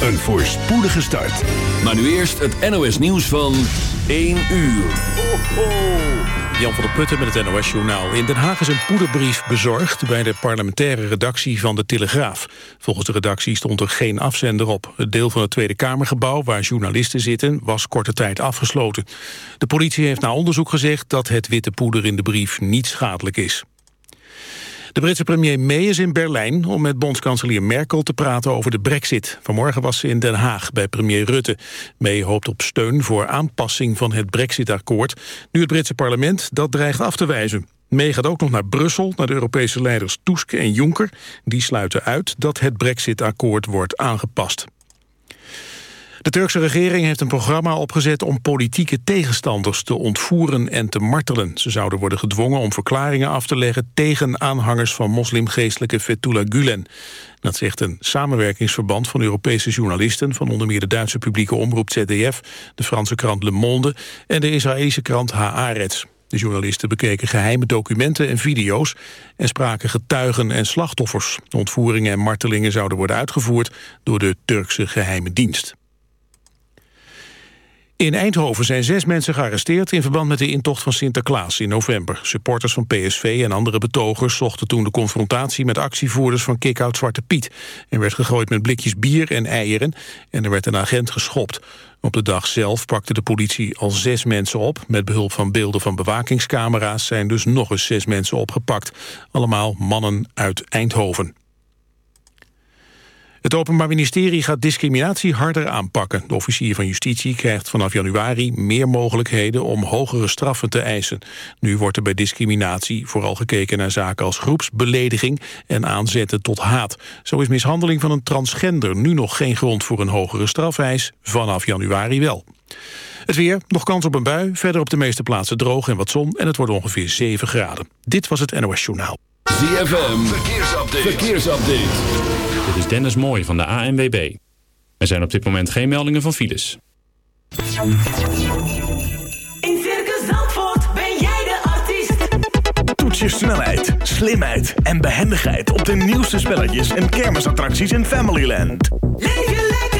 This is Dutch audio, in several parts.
een voorspoedige start. Maar nu eerst het NOS nieuws van 1 uur. Ho, ho. Jan van der Putten met het NOS-journaal. In Den Haag is een poederbrief bezorgd bij de parlementaire redactie van de Telegraaf. Volgens de redactie stond er geen afzender op. Het deel van het Tweede Kamergebouw, waar journalisten zitten, was korte tijd afgesloten. De politie heeft na onderzoek gezegd dat het witte poeder in de brief niet schadelijk is. De Britse premier May is in Berlijn om met bondskanselier Merkel te praten over de brexit. Vanmorgen was ze in Den Haag bij premier Rutte. May hoopt op steun voor aanpassing van het brexitakkoord... nu het Britse parlement dat dreigt af te wijzen. May gaat ook nog naar Brussel, naar de Europese leiders Tusk en Juncker. Die sluiten uit dat het brexitakkoord wordt aangepast. De Turkse regering heeft een programma opgezet om politieke tegenstanders te ontvoeren en te martelen. Ze zouden worden gedwongen om verklaringen af te leggen tegen aanhangers van moslimgeestelijke Fethullah Gulen. Dat zegt een samenwerkingsverband van Europese journalisten van onder meer de Duitse publieke omroep ZDF, de Franse krant Le Monde en de Israëlische krant Haaretz. De journalisten bekeken geheime documenten en video's... en spraken getuigen en slachtoffers. ontvoeringen en martelingen zouden worden uitgevoerd... door de Turkse geheime dienst. In Eindhoven zijn zes mensen gearresteerd in verband met de intocht van Sinterklaas in november. Supporters van PSV en andere betogers zochten toen de confrontatie met actievoerders van Kick-Out Zwarte Piet. Er werd gegooid met blikjes bier en eieren en er werd een agent geschopt. Op de dag zelf pakte de politie al zes mensen op. Met behulp van beelden van bewakingscamera's zijn dus nog eens zes mensen opgepakt. Allemaal mannen uit Eindhoven. Het Openbaar Ministerie gaat discriminatie harder aanpakken. De officier van Justitie krijgt vanaf januari meer mogelijkheden om hogere straffen te eisen. Nu wordt er bij discriminatie vooral gekeken naar zaken als groepsbelediging en aanzetten tot haat. Zo is mishandeling van een transgender nu nog geen grond voor een hogere strafeis, vanaf januari wel. Het weer, nog kans op een bui, verder op de meeste plaatsen droog en wat zon en het wordt ongeveer 7 graden. Dit was het NOS Journaal. ZFM, verkeersupdate. verkeersupdate. Dit is Dennis Mooij van de ANWB. Er zijn op dit moment geen meldingen van files. In Circus Zandvoort ben jij de artiest. Toets je snelheid, slimheid en behendigheid op de nieuwste spelletjes en kermisattracties in Familyland. Leef je lekker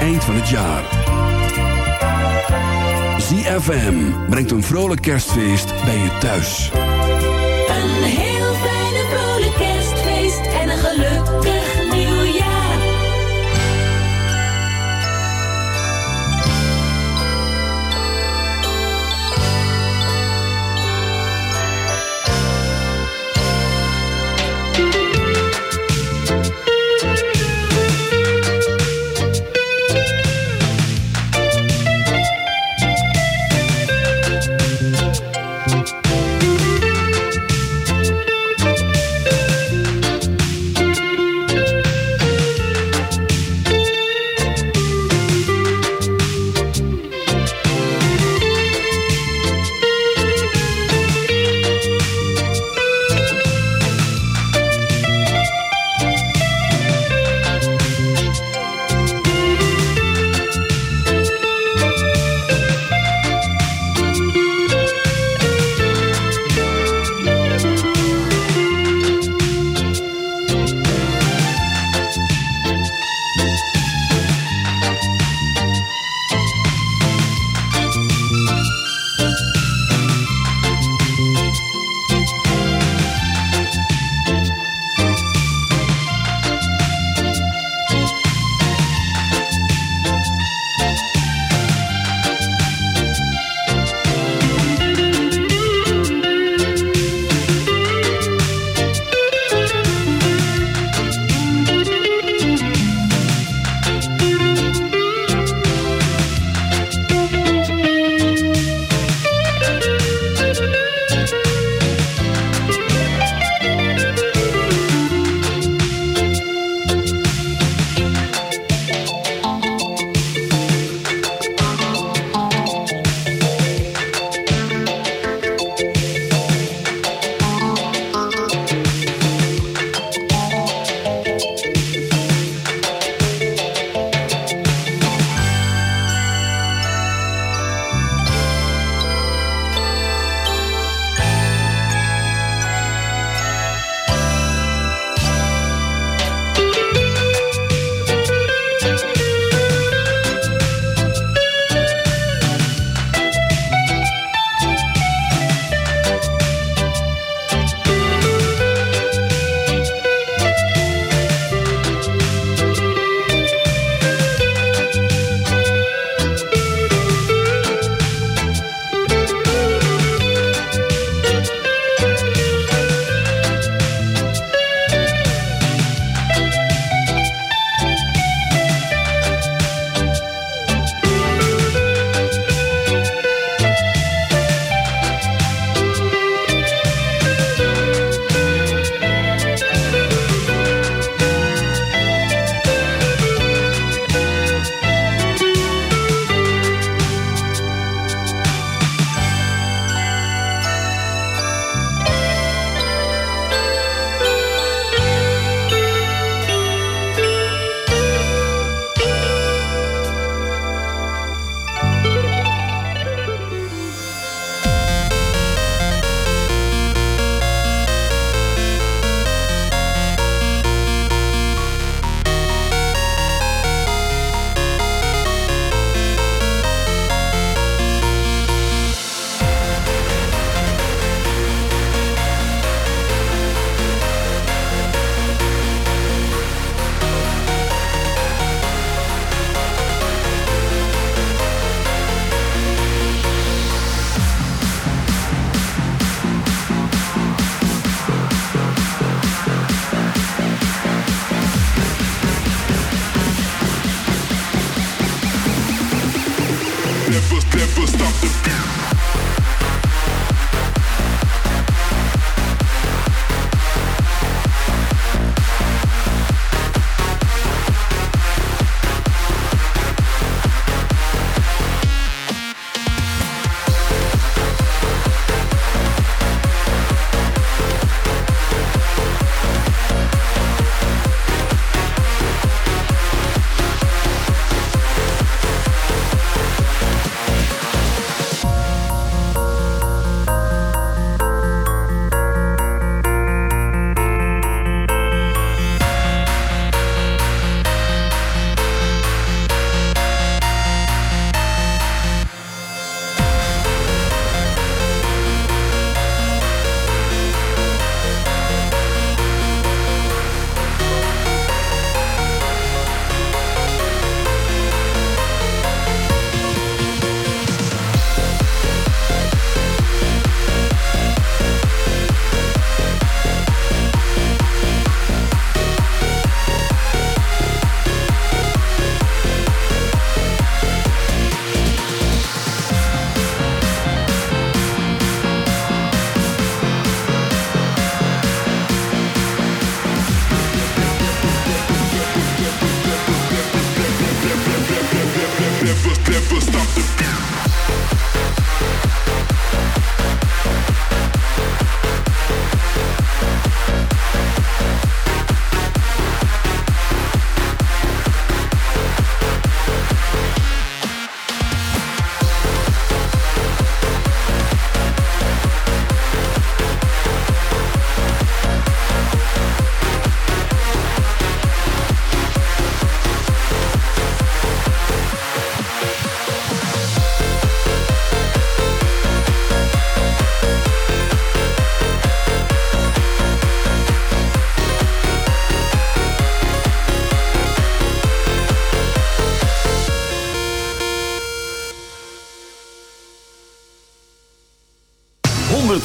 eind van het jaar. ZFM brengt een vrolijk kerstfeest bij je thuis.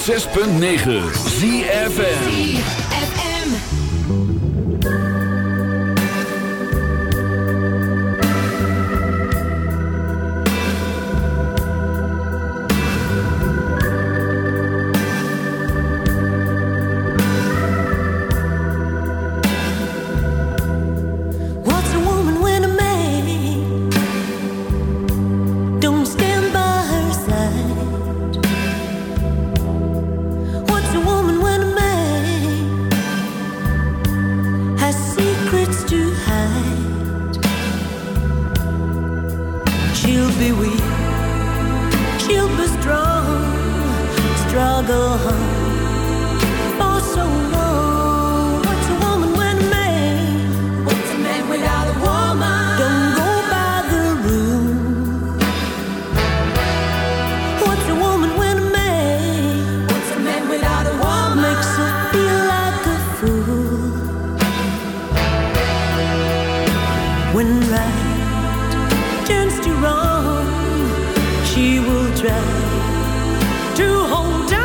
106.9 ZFN try to hold on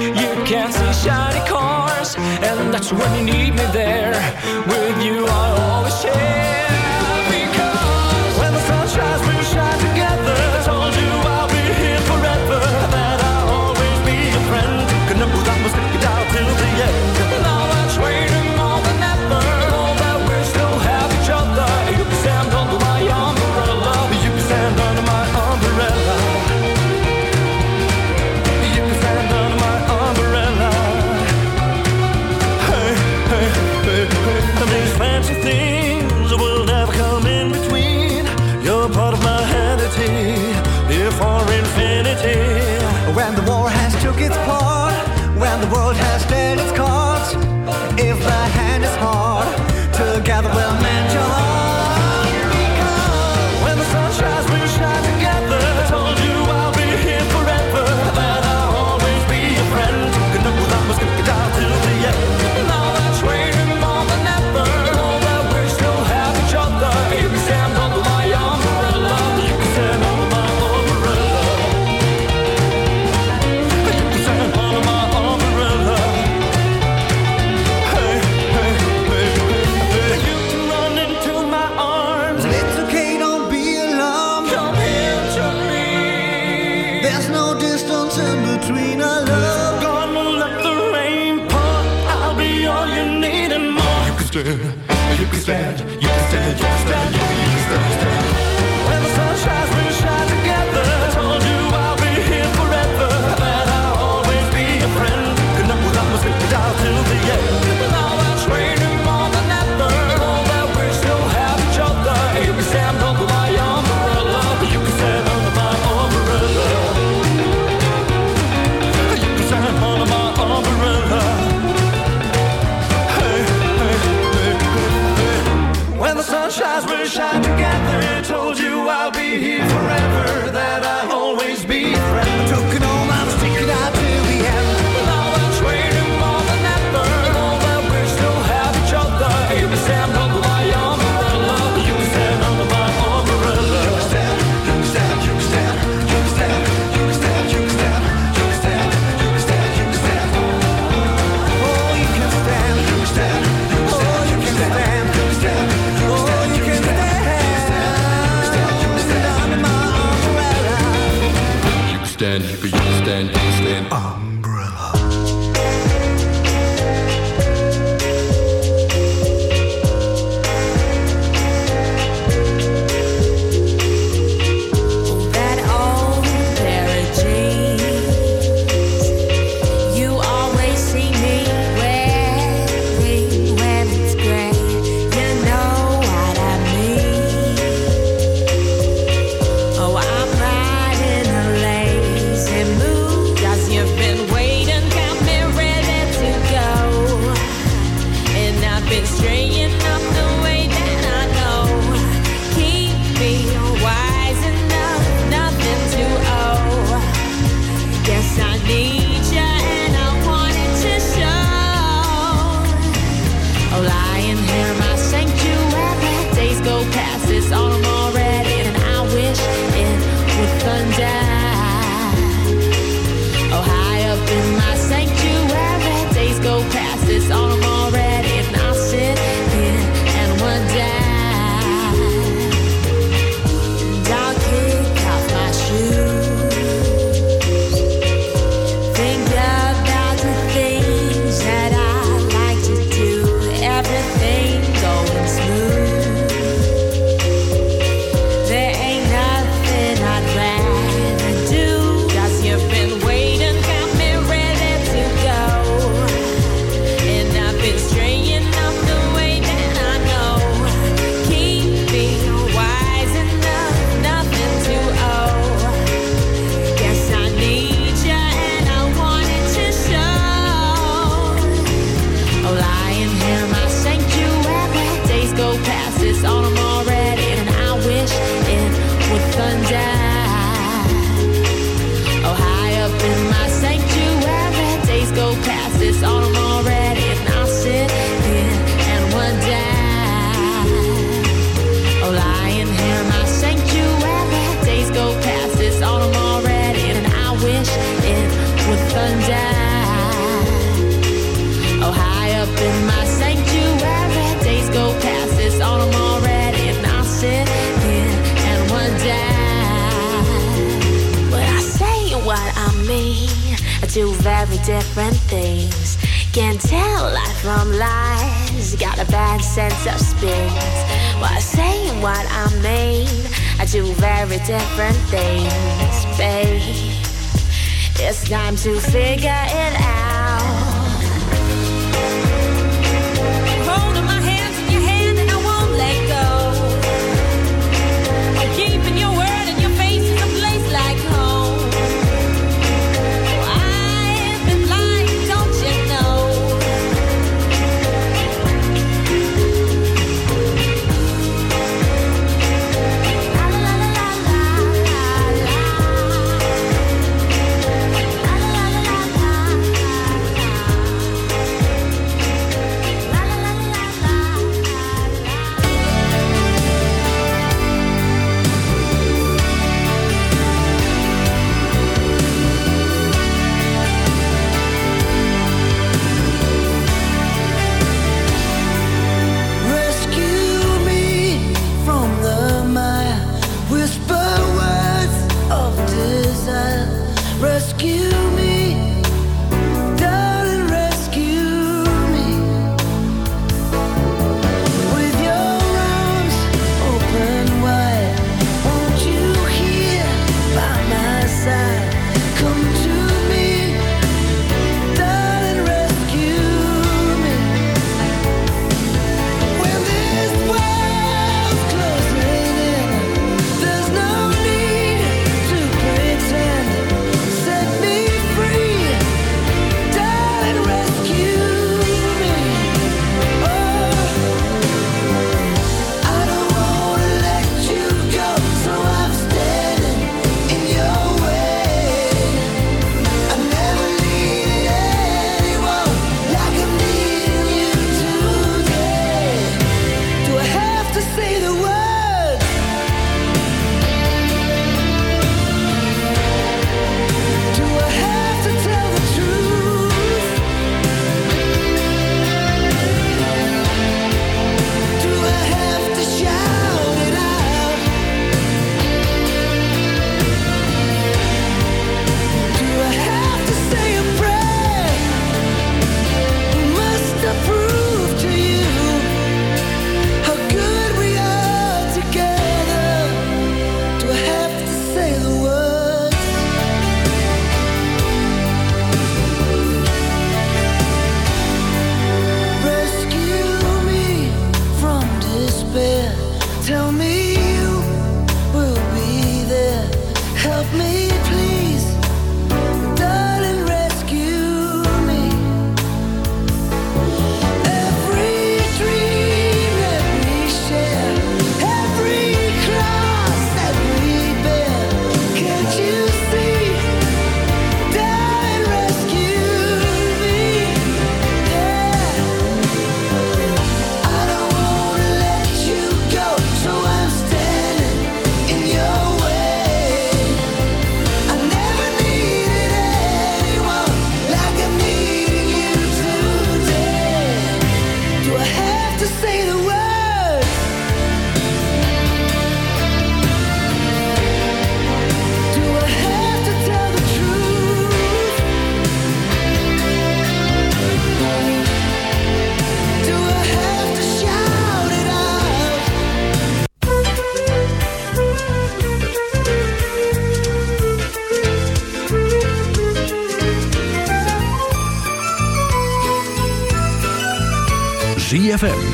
you can see shiny cars, and that's when you need me there. With you, I